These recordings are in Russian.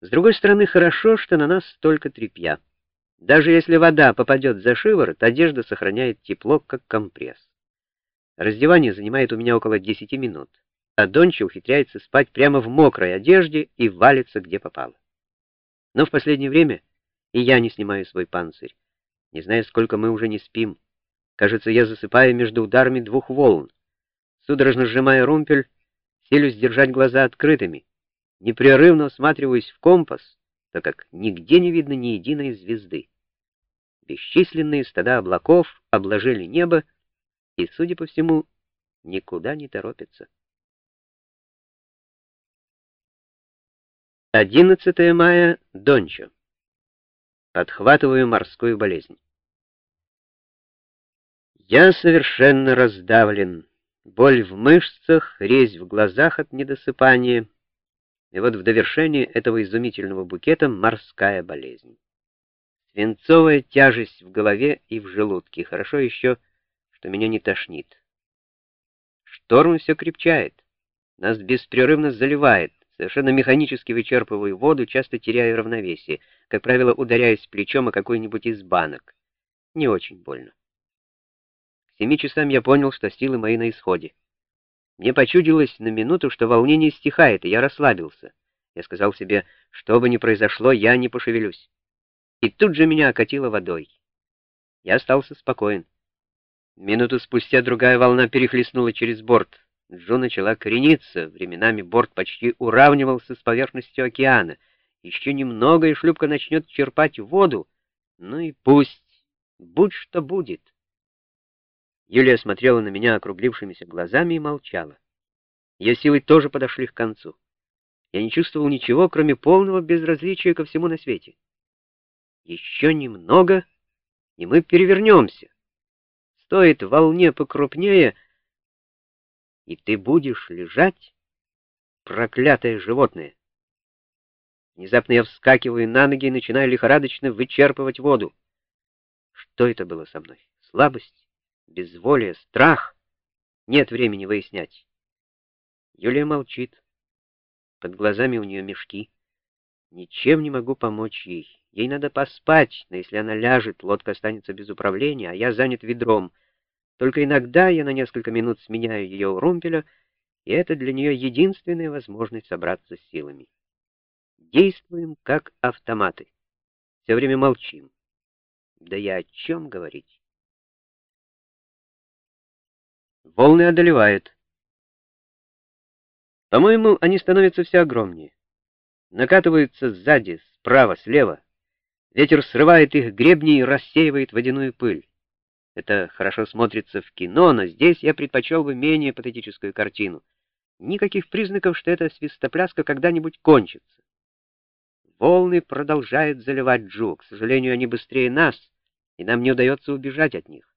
С другой стороны, хорошо, что на нас столько тряпья. Даже если вода попадет за шиворот, одежда сохраняет тепло, как компресс. Раздевание занимает у меня около 10 минут, а Донча ухитряется спать прямо в мокрой одежде и валится где попало. Но в последнее время и я не снимаю свой панцирь. Не знаю, сколько мы уже не спим. Кажется, я засыпаю между ударами двух волн. Судорожно сжимая румпель, селюсь держать глаза открытыми. Непрерывно осматриваюсь в компас, так как нигде не видно ни единой звезды. Бесчисленные стада облаков обложили небо, и, судя по всему, никуда не торопятся. 11 мая, Дончо. Подхватываю морскую болезнь. Я совершенно раздавлен. Боль в мышцах, резь в глазах от недосыпания. И вот в довершение этого изумительного букета морская болезнь. Свинцовая тяжесть в голове и в желудке. Хорошо еще, что меня не тошнит. Шторм все крепчает. Нас беспрерывно заливает. Совершенно механически вычерпываю воду, часто теряя равновесие, как правило, ударяясь плечом о какой-нибудь из банок. Не очень больно. К семи часам я понял, что силы мои на исходе. Мне почудилось на минуту, что волнение стихает, и я расслабился. Я сказал себе, что бы ни произошло, я не пошевелюсь. И тут же меня окатило водой. Я остался спокоен. Минуту спустя другая волна перехлестнула через борт. Джо начала крениться, временами борт почти уравнивался с поверхностью океана. Еще немного, и шлюпка начнет черпать воду. Ну и пусть, будь что будет. Юлия смотрела на меня округлившимися глазами и молчала. Ее силы тоже подошли к концу. Я не чувствовал ничего, кроме полного безразличия ко всему на свете. Еще немного, и мы перевернемся. Стоит волне покрупнее — и ты будешь лежать, проклятое животное. Внезапно я вскакиваю на ноги и начинаю лихорадочно вычерпывать воду. Что это было со мной? Слабость, безволие, страх? Нет времени выяснять. Юлия молчит. Под глазами у нее мешки. Ничем не могу помочь ей. Ей надо поспать, но если она ляжет, лодка останется без управления, а я занят ведром — только иногда я на несколько минут сменяю ее у румпеля, и это для нее единственная возможность собраться с силами. Действуем как автоматы. Все время молчим. Да я о чем говорить? Волны одолевают. По-моему, они становятся все огромнее. Накатываются сзади, справа, слева. Ветер срывает их гребни и рассеивает водяную пыль. Это хорошо смотрится в кино, но здесь я предпочел бы менее патетическую картину. Никаких признаков, что эта свистопляска когда-нибудь кончится. Волны продолжают заливать Джу. К сожалению, они быстрее нас, и нам не удается убежать от них.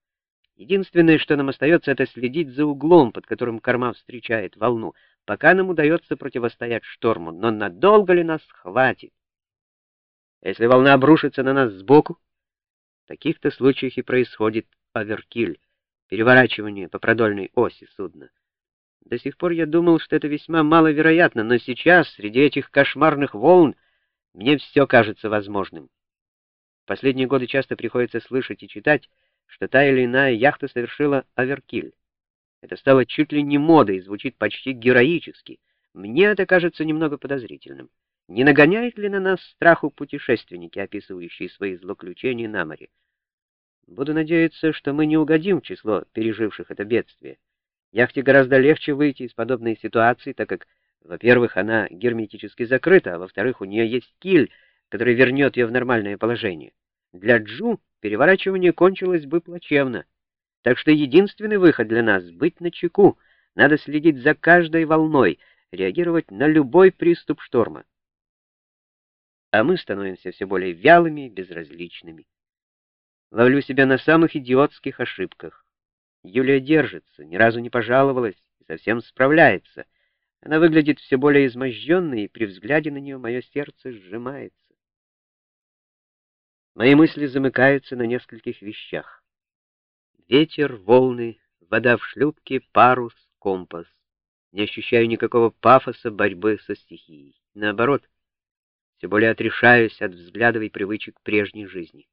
Единственное, что нам остается, это следить за углом, под которым корма встречает волну, пока нам удается противостоять шторму. Но надолго ли нас хватит? Если волна обрушится на нас сбоку, в таких-то случаях и происходит оверкиль, переворачивание по продольной оси судна. До сих пор я думал, что это весьма маловероятно, но сейчас, среди этих кошмарных волн, мне все кажется возможным. В последние годы часто приходится слышать и читать, что та или иная яхта совершила оверкиль. Это стало чуть ли не модой звучит почти героически. Мне это кажется немного подозрительным. Не нагоняет ли на нас страху путешественники, описывающие свои злоключения на море? Буду надеяться, что мы не угодим в число переживших это бедствие. Яхте гораздо легче выйти из подобной ситуации, так как, во-первых, она герметически закрыта, а во-вторых, у нее есть киль, который вернет ее в нормальное положение. Для Джу переворачивание кончилось бы плачевно. Так что единственный выход для нас — быть начеку. Надо следить за каждой волной, реагировать на любой приступ шторма. А мы становимся все более вялыми безразличными. Ловлю себя на самых идиотских ошибках. Юлия держится, ни разу не пожаловалась и совсем справляется. Она выглядит все более изможденной, и при взгляде на нее мое сердце сжимается. Мои мысли замыкаются на нескольких вещах. Ветер, волны, вода в шлюпке, парус, компас. Не ощущаю никакого пафоса борьбы со стихией. Наоборот, все более отрешаюсь от взглядов и привычек прежней жизни.